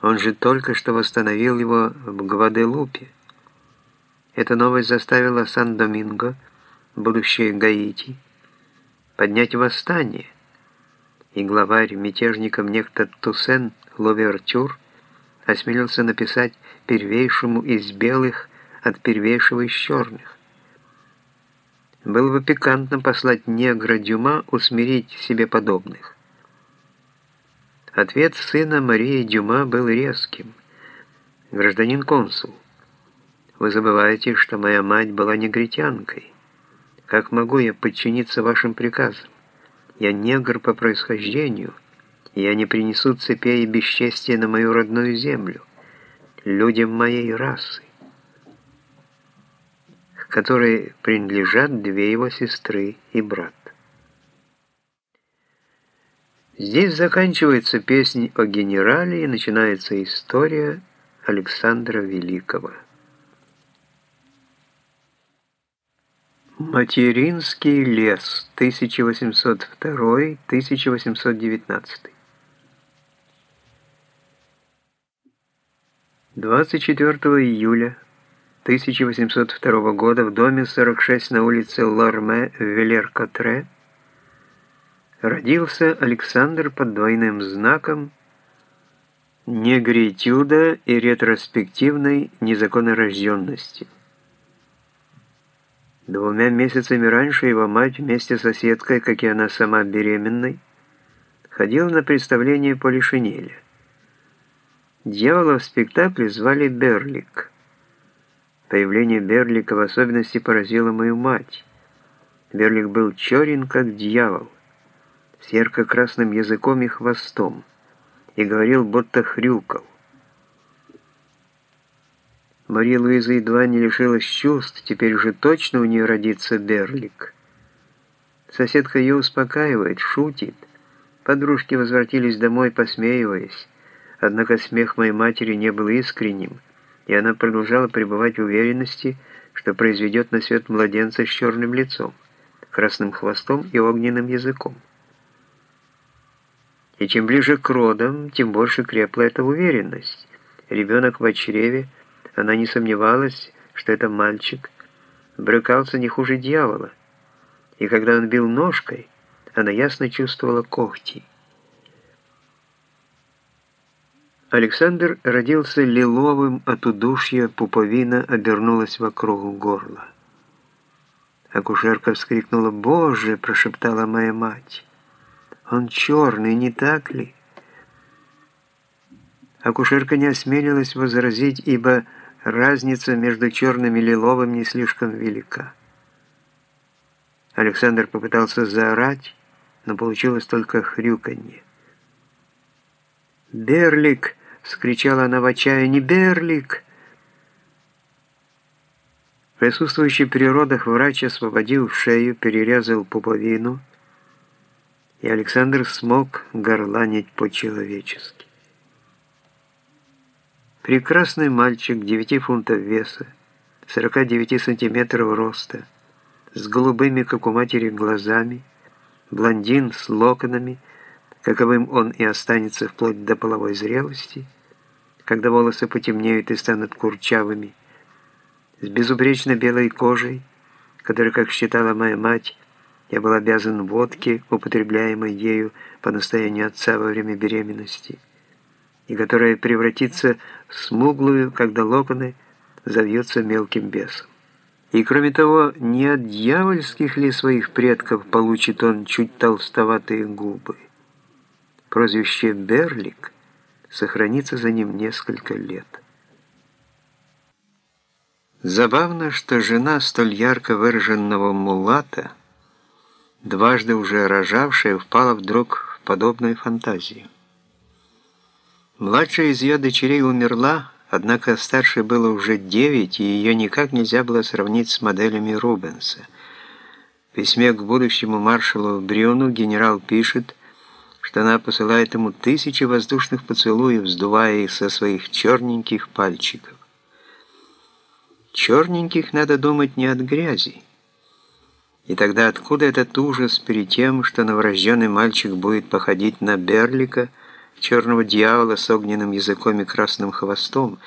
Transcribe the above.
Он же только что восстановил его в Гваделупе. Эта новость заставила Сан-Доминго, будущее Гаити, поднять восстание, и главарь мятежников некто Туссен Ловертюр осмелился написать первейшему из белых от первейшего из черных. Было бы пикантно послать негра Дюма усмирить себе подобных. Ответ сына Марии Дюма был резким. «Гражданин консул, вы забываете, что моя мать была негритянкой. Как могу я подчиниться вашим приказам? Я негр по происхождению, и я не принесу цепей и бесчестия на мою родную землю, людям моей расы, к которой принадлежат две его сестры и брат. Здесь заканчивается песнь о генерале и начинается история Александра Великого. Материнский лес, 1802-1819. 24 июля 1802 года в доме 46 на улице Ларме в Велер-Котре родился Александр под двойным знаком негритюда и ретроспективной незаконнорожденности. Двумя месяцами раньше его мать вместе с соседкой, как и она сама беременной, ходила на представление Полишинеля. Дьявола в спектакле звали Берлик. Появление Берлика в особенности поразило мою мать. Берлик был черен, как дьявол, с ярко-красным языком и хвостом, и говорил, будто хрюкал. Мария Луиза едва не лишилась чувств, теперь уже точно у нее родится Берлик. Соседка ее успокаивает, шутит. Подружки возвратились домой, посмеиваясь. Однако смех моей матери не был искренним, и она продолжала пребывать в уверенности, что произведет на свет младенца с черным лицом, красным хвостом и огненным языком. И чем ближе к родам, тем больше крепла эта уверенность. Ребенок в чреве – она не сомневалась, что это мальчик, брыкался не хуже дьявола, и когда он бил ножкой, она ясно чувствовала когти. Александр родился лиловым от удушья, пуповина обернулась вокруг горла. Акушерка вскрикнула «Боже!» – прошептала моя мать. «Он черный, не так ли?» Акушерка не осмелилась возразить, ибо разница между черным и лиловым не слишком велика. Александр попытался заорать, но получилось только хрюканье. «Берлик!» — вскричала она в отчаянии. «Берлик!» Присутствующий при родах врач освободил шею, перерезал пуповину, и Александр смог горланить по-человечески. Прекрасный мальчик, 9 фунтов веса, 49 сантиметров роста, с голубыми, как у матери, глазами, блондин с локонами, каковым он и останется вплоть до половой зрелости, когда волосы потемнеют и станут курчавыми, с безупречно белой кожей, которой, как считала моя мать, я был обязан водке, употребляемой ею по настоянию отца во время беременности и которая превратится в смуглую, когда локоны завьются мелким бесом. И кроме того, не от дьявольских ли своих предков получит он чуть толстоватые губы? Прозвище «Берлик» сохранится за ним несколько лет. Забавно, что жена столь ярко выраженного мулата, дважды уже рожавшая, впала вдруг в подобную фантазию. Младшая из ее дочерей умерла, однако старшей было уже девять, и ее никак нельзя было сравнить с моделями Рубенса. В письме к будущему маршалу Брюну генерал пишет, что она посылает ему тысячи воздушных поцелуев, сдувая их со своих черненьких пальчиков. Черненьких надо думать не от грязи. И тогда откуда этот ужас перед тем, что новорожденный мальчик будет походить на Берлика, черного дьявола с огненным языком и красным хвостом,